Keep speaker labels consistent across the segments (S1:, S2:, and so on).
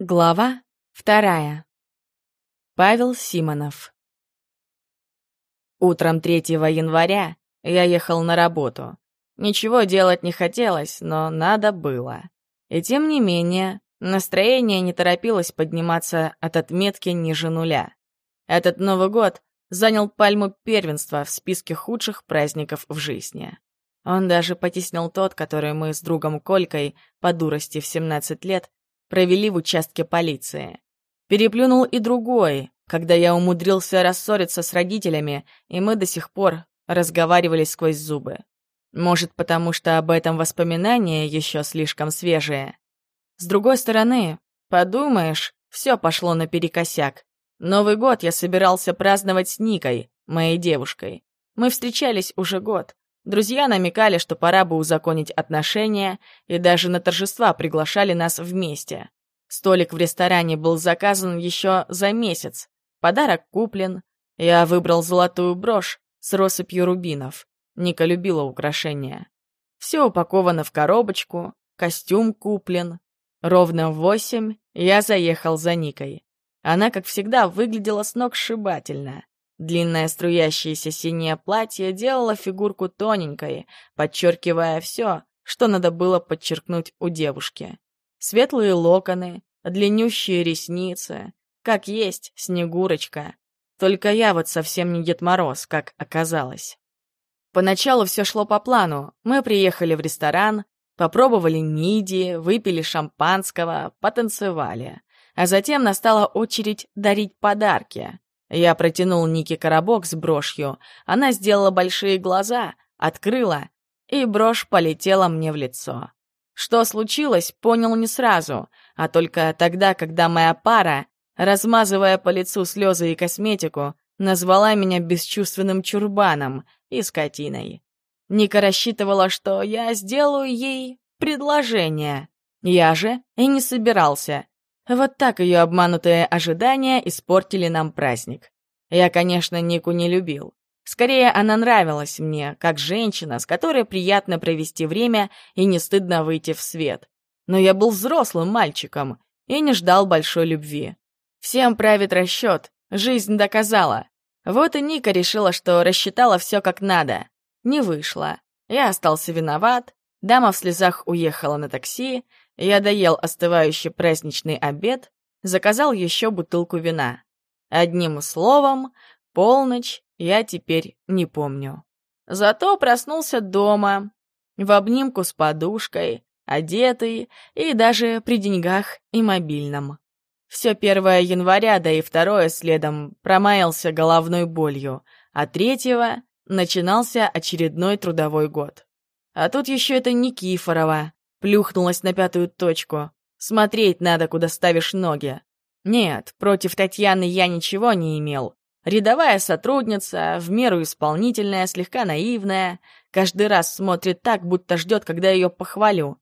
S1: Глава вторая. Павел Симонов. Утром 3 января я ехал на работу. Ничего делать не хотелось, но надо было. И тем не менее, настроение не торопилось подниматься от отметки ниже нуля. Этот Новый год занял пальму первенства в списке худших праздников в жизни. Он даже потеснил тот, который мы с другом Колькой по дурости в 17 лет провели в участке полиции. Переплюнул и другой, когда я умудрился рассориться с родителями, и мы до сих пор разговаривали сквозь зубы. Может, потому что об этом воспоминания еще слишком свежие. С другой стороны, подумаешь, все пошло наперекосяк. Новый год я собирался праздновать с Никой, моей девушкой. Мы встречались уже год. Друзья намекали, что пора бы узаконить отношения, и даже на торжества приглашали нас вместе. Столик в ресторане был заказан еще за месяц. Подарок куплен. Я выбрал золотую брошь с россыпью рубинов. Ника любила украшения. Все упаковано в коробочку, костюм куплен. Ровно в восемь я заехал за Никой. Она, как всегда, выглядела с ног сшибательно. Длинное струящееся синее платье делало фигурку тоненькой, подчеркивая все, что надо было подчеркнуть у девушки. Светлые локоны, длиннющие ресницы, как есть Снегурочка. Только я вот совсем не Дед Мороз, как оказалось. Поначалу все шло по плану. Мы приехали в ресторан, попробовали мидии, выпили шампанского, потанцевали. А затем настала очередь дарить подарки. Я протянул Нике коробок с брошью. Она сделала большие глаза, открыла, и брошь полетела мне в лицо. Что случилось, понял не сразу, а только тогда, когда моя пара, размазывая по лицу слезы и косметику, назвала меня бесчувственным чурбаном и скотиной. Ника рассчитывала, что я сделаю ей предложение. Я же и не собирался. Вот так ее обманутые ожидания испортили нам праздник. Я, конечно, Нику не любил. Скорее, она нравилась мне, как женщина, с которой приятно провести время и не стыдно выйти в свет. Но я был взрослым мальчиком и не ждал большой любви. Всем правит расчет, жизнь доказала. Вот и Ника решила, что рассчитала все как надо. Не вышло. Я остался виноват, дама в слезах уехала на такси, я доел остывающий праздничный обед, заказал еще бутылку вина. Одним словом, полночь я теперь не помню. Зато проснулся дома, в обнимку с подушкой, одетый и даже при деньгах и мобильном. Все 1 января, да и второе следом промаялся головной болью, а третьего начинался очередной трудовой год. А тут еще это Никифорова, Плюхнулась на пятую точку. Смотреть надо, куда ставишь ноги. Нет, против Татьяны я ничего не имел. Рядовая сотрудница, в меру исполнительная, слегка наивная, каждый раз смотрит так, будто ждет, когда ее похвалю.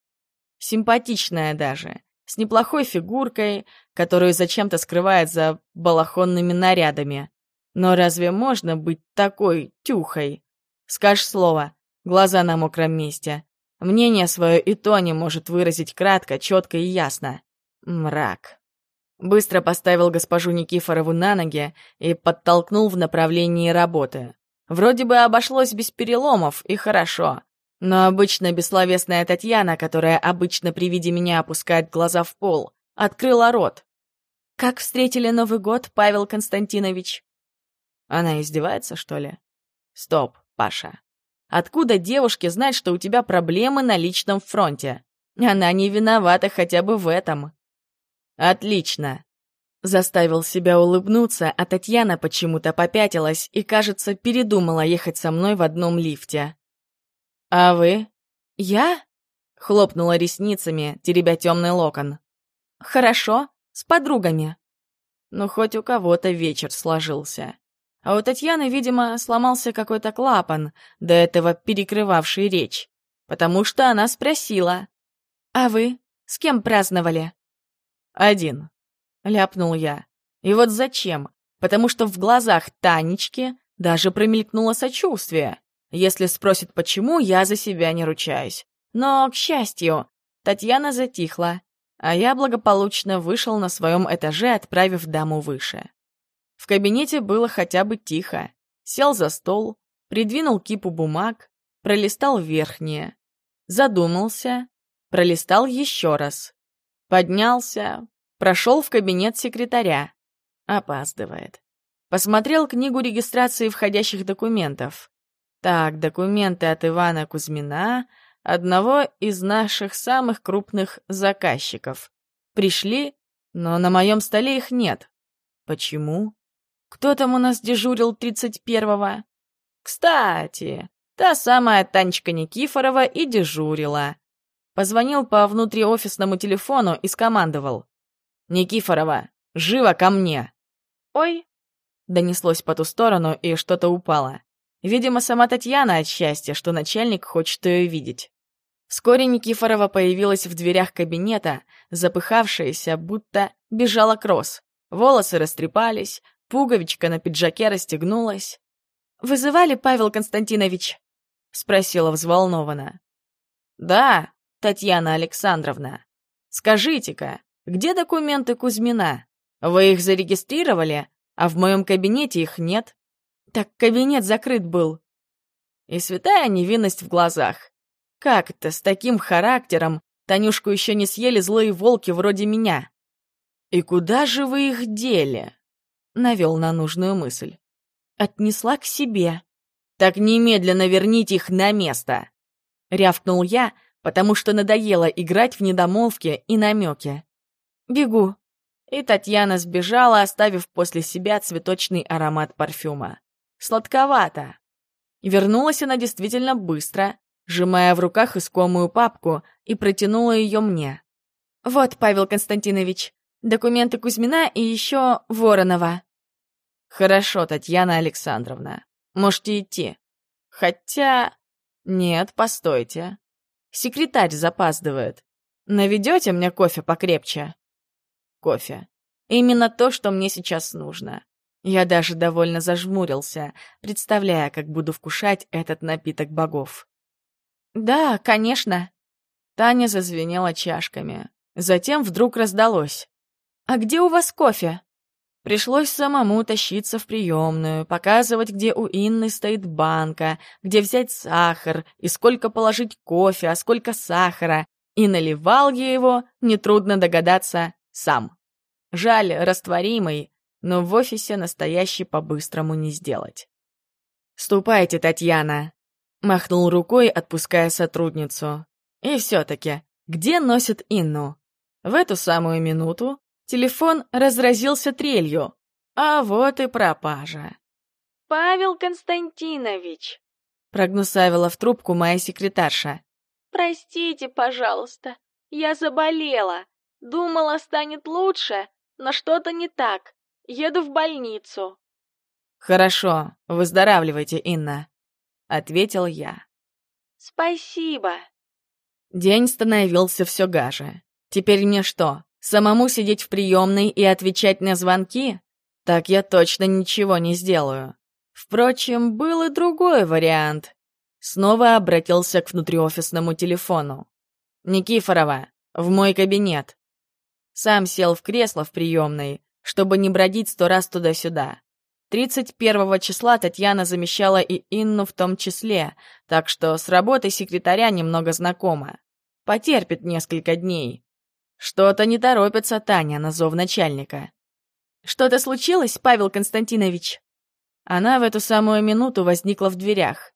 S1: Симпатичная даже, с неплохой фигуркой, которую зачем-то скрывает за балахонными нарядами. Но разве можно быть такой тюхой? Скажешь слово, глаза на мокром месте. Мнение свое и то не может выразить кратко, четко и ясно. Мрак. Быстро поставил госпожу Никифорову на ноги и подтолкнул в направлении работы. Вроде бы обошлось без переломов, и хорошо. Но обычно бессловесная Татьяна, которая обычно при виде меня опускает глаза в пол, открыла рот. «Как встретили Новый год, Павел Константинович?» Она издевается, что ли? Стоп, Паша. Откуда девушке знать, что у тебя проблемы на личном фронте? Она не виновата хотя бы в этом. Отлично. Заставил себя улыбнуться, а Татьяна почему-то попятилась и, кажется, передумала ехать со мной в одном лифте. «А вы?» «Я?» — хлопнула ресницами, теребя темный локон. «Хорошо, с подругами». Ну, хоть у кого-то вечер сложился. А у Татьяны, видимо, сломался какой-то клапан, до этого перекрывавший речь. Потому что она спросила. «А вы с кем праздновали?» «Один», — ляпнул я. «И вот зачем? Потому что в глазах Танечки даже промелькнуло сочувствие. Если спросит, почему, я за себя не ручаюсь. Но, к счастью, Татьяна затихла. а я благополучно вышел на своем этаже, отправив даму выше. В кабинете было хотя бы тихо. Сел за стол, придвинул кипу бумаг, пролистал верхние. Задумался, пролистал еще раз. Поднялся, прошел в кабинет секретаря. Опаздывает. Посмотрел книгу регистрации входящих документов. Так, документы от Ивана Кузьмина, одного из наших самых крупных заказчиков. Пришли, но на моем столе их нет. Почему? Кто там у нас дежурил 31-го? Кстати, та самая Танечка Никифорова и дежурила. Позвонил по внутриофисному телефону и скомандовал. «Никифорова, живо ко мне!» «Ой!» Донеслось по ту сторону, и что-то упало. Видимо, сама Татьяна от счастья, что начальник хочет ее видеть. Вскоре Никифорова появилась в дверях кабинета, запыхавшаяся, будто бежала кросс. Волосы растрепались, пуговичка на пиджаке расстегнулась. «Вызывали, Павел Константинович?» — спросила взволнованно. «Да, Татьяна Александровна. Скажите-ка, где документы Кузьмина? Вы их зарегистрировали, а в моем кабинете их нет?» Так кабинет закрыт был. И святая невинность в глазах. Как это с таким характером Танюшку еще не съели злые волки вроде меня? И куда же вы их дели? Навел на нужную мысль. Отнесла к себе. Так немедленно верните их на место. Рявкнул я, потому что надоело играть в недомолвки и намеки. Бегу. И Татьяна сбежала, оставив после себя цветочный аромат парфюма. Сладковато. Вернулась она действительно быстро, сжимая в руках искомую папку, и протянула ее мне. «Вот, Павел Константинович, документы Кузьмина и еще Воронова». «Хорошо, Татьяна Александровна. Можете идти. Хотя... Нет, постойте. Секретарь запаздывает. Наведете мне кофе покрепче?» «Кофе. Именно то, что мне сейчас нужно. Я даже довольно зажмурился, представляя, как буду вкушать этот напиток богов. «Да, конечно». Таня зазвенела чашками. Затем вдруг раздалось. «А где у вас кофе?» Пришлось самому тащиться в приемную, показывать, где у Инны стоит банка, где взять сахар и сколько положить кофе, а сколько сахара. И наливал я его, нетрудно догадаться, сам. Жаль, растворимый, но в офисе настоящий по-быстрому не сделать. «Ступайте, Татьяна!» — махнул рукой, отпуская сотрудницу. «И все-таки, где носит Инну?» В эту самую минуту телефон разразился трелью, а вот и пропажа.
S2: «Павел Константинович!»
S1: — прогнусавила в трубку моя секретарша.
S2: «Простите, пожалуйста, я заболела. Думала, станет лучше, но что-то не так. Еду в больницу».
S1: «Хорошо, выздоравливайте, Инна», — ответил я.
S2: «Спасибо».
S1: День становился все гаже. Теперь мне что, самому сидеть в приемной и отвечать на звонки? Так я точно ничего не сделаю. Впрочем, был и другой вариант. Снова обратился к внутриофисному телефону. «Никифорова, в мой кабинет». Сам сел в кресло в приемной, чтобы не бродить сто раз туда-сюда. 31 числа Татьяна замещала и Инну в том числе, так что с работой секретаря немного знакома. Потерпит несколько дней. Что-то не торопится Таня на зов начальника. «Что-то случилось, Павел Константинович?» Она в эту самую минуту возникла в дверях.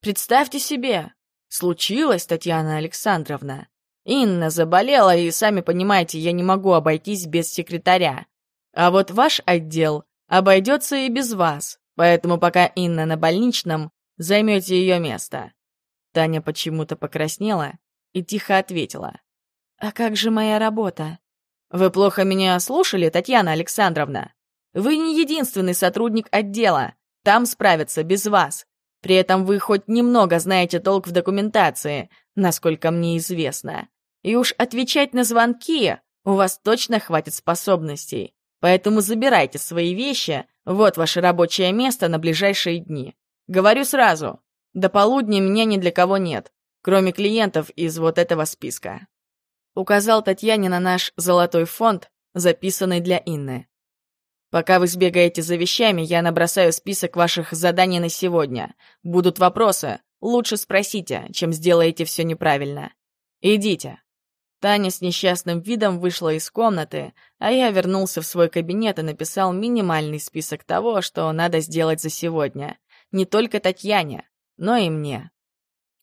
S1: «Представьте себе, случилось, Татьяна Александровна. Инна заболела, и, сами понимаете, я не могу обойтись без секретаря. А вот ваш отдел обойдется и без вас, поэтому пока Инна на больничном, займете ее место». Таня почему-то покраснела и тихо ответила. «А как же моя работа?» «Вы плохо меня слушали, Татьяна Александровна? Вы не единственный сотрудник отдела. Там справятся без вас. При этом вы хоть немного знаете толк в документации, насколько мне известно. И уж отвечать на звонки у вас точно хватит способностей. Поэтому забирайте свои вещи, вот ваше рабочее место на ближайшие дни. Говорю сразу, до полудня меня ни для кого нет, кроме клиентов из вот этого списка». Указал Татьяне на наш золотой фонд, записанный для Инны. Пока вы сбегаете за вещами, я набросаю список ваших заданий на сегодня. Будут вопросы, лучше спросите, чем сделаете все неправильно. Идите. Таня с несчастным видом вышла из комнаты, а я вернулся в свой кабинет и написал минимальный список того, что надо сделать за сегодня. Не только Татьяне, но и мне.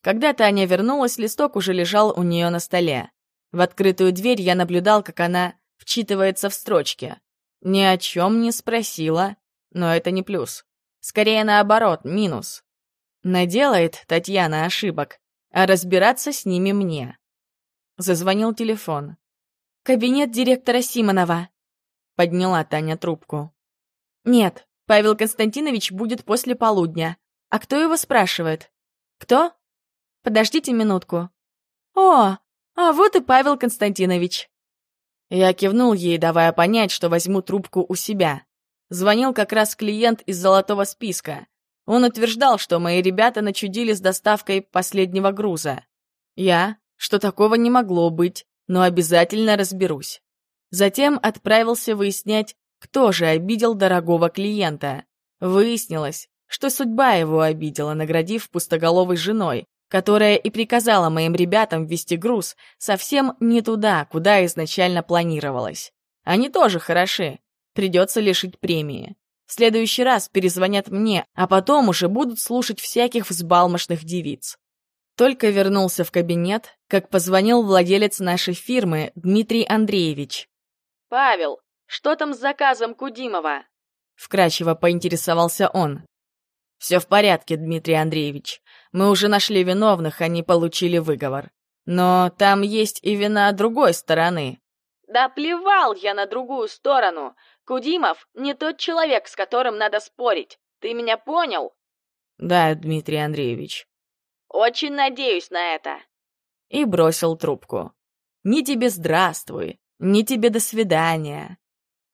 S1: Когда Таня вернулась, листок уже лежал у нее на столе. В открытую дверь я наблюдал, как она вчитывается в строчки. Ни о чем не спросила, но это не плюс. Скорее наоборот, минус. Наделает Татьяна ошибок, а разбираться с ними мне. Зазвонил телефон. «Кабинет директора Симонова», — подняла Таня трубку. «Нет, Павел Константинович будет после полудня. А кто его спрашивает?» «Кто?» «Подождите минутку». «О, а вот и Павел Константинович». Я кивнул ей, давая понять, что возьму трубку у себя. Звонил как раз клиент из золотого списка. Он утверждал, что мои ребята начудили с доставкой последнего груза. Я, что такого не могло быть, но обязательно разберусь. Затем отправился выяснять, кто же обидел дорогого клиента. Выяснилось, что судьба его обидела, наградив пустоголовой женой, которая и приказала моим ребятам вести груз совсем не туда, куда изначально планировалось. Они тоже хороши, придется лишить премии. В следующий раз перезвонят мне, а потом уже будут слушать всяких взбалмошных девиц. Только вернулся в кабинет, как позвонил владелец нашей фирмы Дмитрий Андреевич.
S2: «Павел, что там с заказом Кудимова?»
S1: Вкрадчиво поинтересовался он. «Все в порядке, Дмитрий Андреевич. Мы уже нашли виновных, они получили выговор. Но там есть и вина другой стороны».
S2: «Да плевал я на другую сторону. Кудимов не тот человек, с которым надо спорить. Ты меня понял?»
S1: «Да, Дмитрий Андреевич».
S2: Очень надеюсь на это.
S1: И бросил трубку. Ни тебе здравствуй, ни тебе до свидания.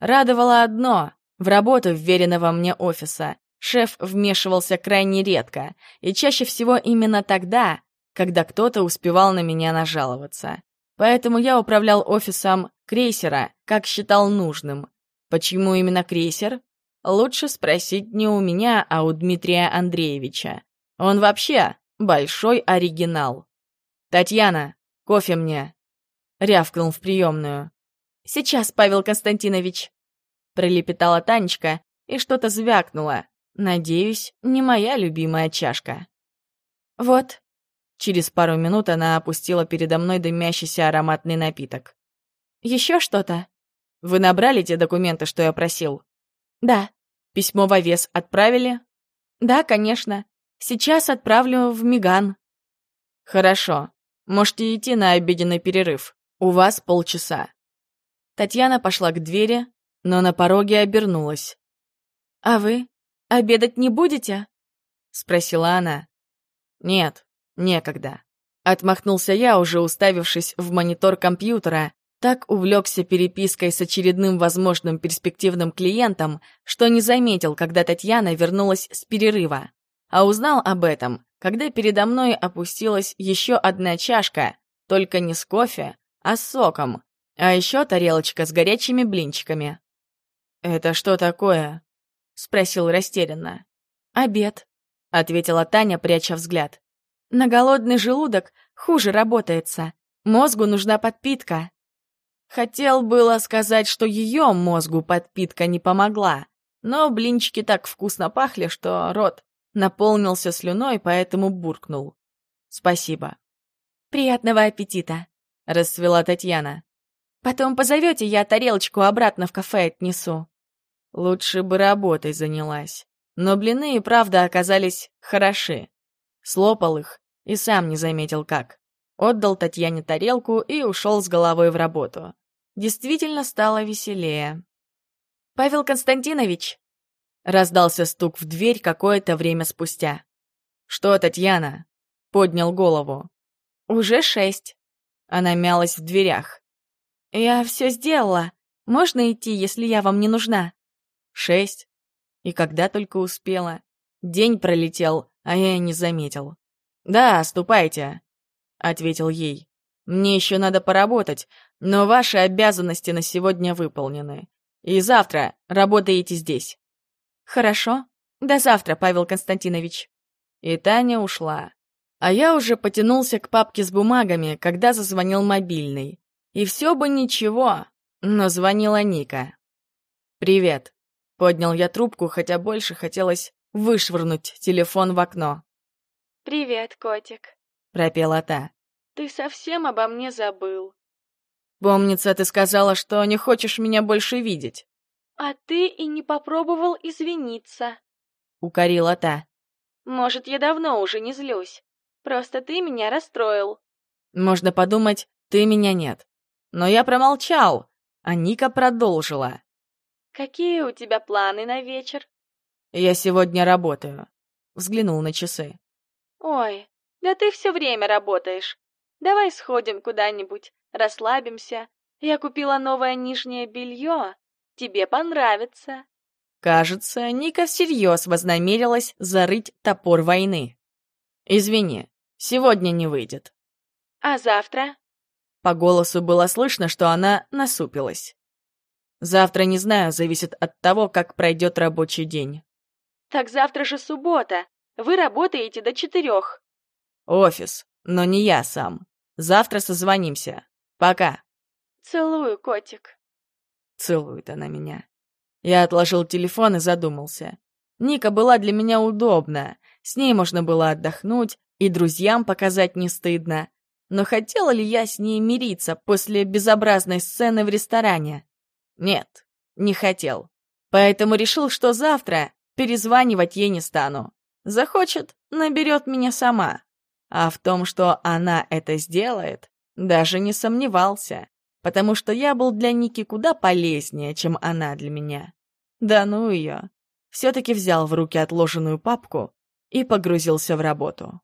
S1: Радовало одно — в работу вверенного мне офиса шеф вмешивался крайне редко, и чаще всего именно тогда, когда кто-то успевал на меня нажаловаться. Поэтому я управлял офисом крейсера, как считал нужным. Почему именно крейсер? Лучше спросить не у меня, а у Дмитрия Андреевича. Он вообще Большой оригинал. «Татьяна, кофе мне!» Рявкнул в приемную. «Сейчас, Павел Константинович!» Пролепетала Танечка и что-то звякнула. Надеюсь, не моя любимая чашка. «Вот». Через пару минут она опустила передо мной дымящийся ароматный напиток. «Еще что-то?» «Вы набрали те документы, что я просил?» «Да». «Письмо в вес отправили?» «Да, конечно. Сейчас отправлю в Миган». «Хорошо. Можете идти на обеденный перерыв. У вас полчаса». Татьяна пошла к двери, но на пороге обернулась. «А вы обедать не будете?» — спросила она. «Нет, некогда». Отмахнулся я, уже уставившись в монитор компьютера, так увлекся перепиской с очередным возможным перспективным клиентом, что не заметил, когда Татьяна вернулась с перерыва а узнал об этом, когда передо мной опустилась еще одна чашка, только не с кофе, а с соком, а еще тарелочка с горячими блинчиками. «Это что такое?» — спросил растерянно. «Обед», — ответила Таня, пряча взгляд. «На голодный желудок хуже работается. Мозгу нужна подпитка». Хотел было сказать, что ее мозгу подпитка не помогла, но блинчики так вкусно пахли, что рот Наполнился слюной, поэтому буркнул. «Спасибо». «Приятного аппетита», — расцвела Татьяна. «Потом позовете, я тарелочку обратно в кафе отнесу». Лучше бы работой занялась. Но блины и правда оказались хороши. Слопал их и сам не заметил как. Отдал Татьяне тарелку и ушел с головой в работу. Действительно стало веселее. «Павел Константинович!» Раздался стук в дверь какое-то время спустя. «Что, Татьяна?» — поднял голову. «Уже шесть». Она мялась в дверях. «Я все сделала. Можно идти, если я вам не нужна?» «Шесть. И когда только успела. День пролетел, а я не заметил». «Да, ступайте», — ответил ей. Мне еще надо поработать, но ваши обязанности на сегодня выполнены. И завтра работаете здесь».
S2: «Хорошо. До завтра, Павел Константинович».
S1: И Таня ушла. А я уже потянулся к папке с бумагами, когда зазвонил мобильный. И все бы ничего, но звонила Ника. «Привет», — поднял я трубку, хотя больше хотелось вышвырнуть телефон в окно.
S2: «Привет, котик», —
S1: пропела та.
S2: «Ты совсем обо мне забыл».
S1: «Помнится, ты сказала, что не хочешь меня больше видеть».
S2: «А ты и не попробовал извиниться», —
S1: укорила та.
S2: «Может, я давно уже не злюсь. Просто ты меня расстроил».
S1: «Можно подумать, ты меня нет». Но я промолчал, а Ника продолжила.
S2: «Какие у тебя планы на вечер?»
S1: «Я сегодня работаю», — взглянул на часы.
S2: «Ой, да ты все время работаешь. Давай сходим куда-нибудь, расслабимся. Я купила новое нижнее белье. Тебе понравится».
S1: Кажется, Ника всерьез вознамерилась зарыть топор войны. «Извини, сегодня не выйдет».
S2: «А завтра?»
S1: По голосу было слышно, что она насупилась. Завтра не знаю, зависит от того, как пройдет рабочий день.
S2: Так завтра же суббота. Вы работаете до четырех.
S1: Офис, но не я сам. Завтра созвонимся. Пока.
S2: Целую, котик.
S1: Целует она меня. Я отложил телефон и задумался. Ника была для меня удобна. С ней можно было отдохнуть, и друзьям показать не стыдно. Но хотела ли я с ней мириться после безобразной сцены в ресторане? Нет, не хотел. Поэтому решил, что завтра перезванивать ей не стану. Захочет, наберет меня сама. А в том, что она это сделает, даже не сомневался, потому что я был для Ники куда полезнее, чем она для меня. Да ну ее. Все-таки взял в руки отложенную папку и погрузился в работу.